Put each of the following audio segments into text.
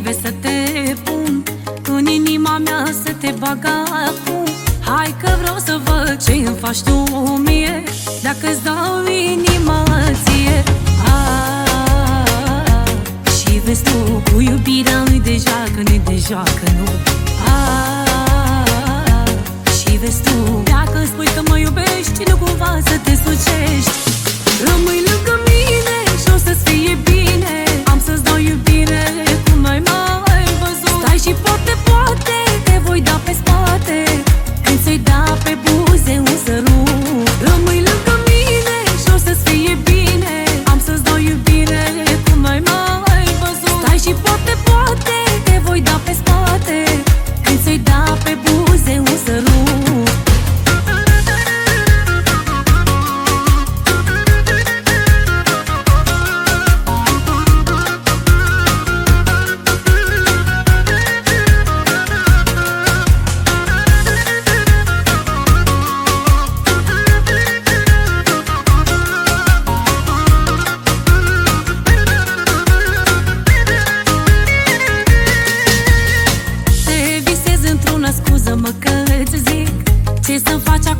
trebuie să te pun În inima mea să te bag acum. Hai că vreau să văd ce îmi faci tu mie Dacă-ți dau inima ție. Ah, Și vezi tu cu iubirea nu-i de joacă, nu-i de joacă, nu. Ah, Și vezi tu Dacă spui că mă iubești, nu cumva să te sucești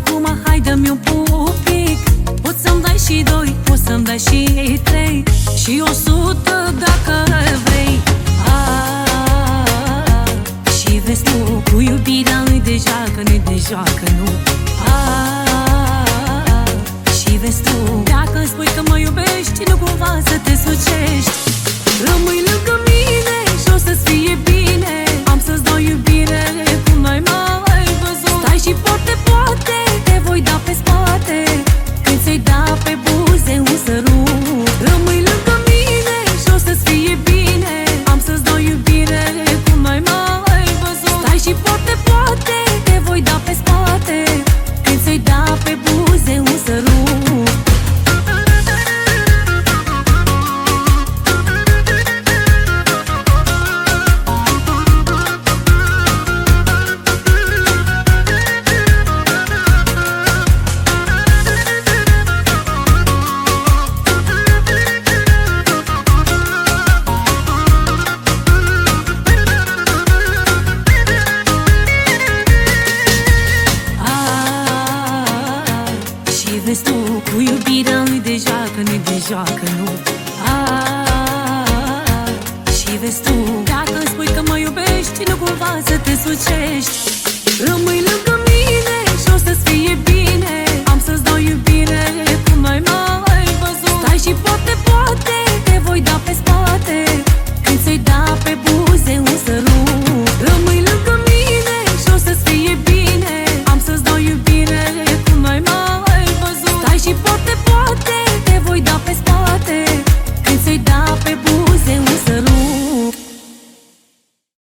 acum, hai dă-mi un pupic Poți să-mi dai și doi, poți să-mi dai și trei. Și o sută dacă vrei. Ah, Și vezi tu, cu iubirea nu-i de joacă, nu-i de joacă, nu. Ah, Și vezi tu, dacă spui că mă iubești Nu cumva să te sucești. Rămâi lângă mine Și vezi tu, cu iubirea nu-i de joacă, nu-i de joacă, nu. Ah, Și vezi tu, dacă spui că mă iubești Nu cumva să te sucești. Rămâi lângă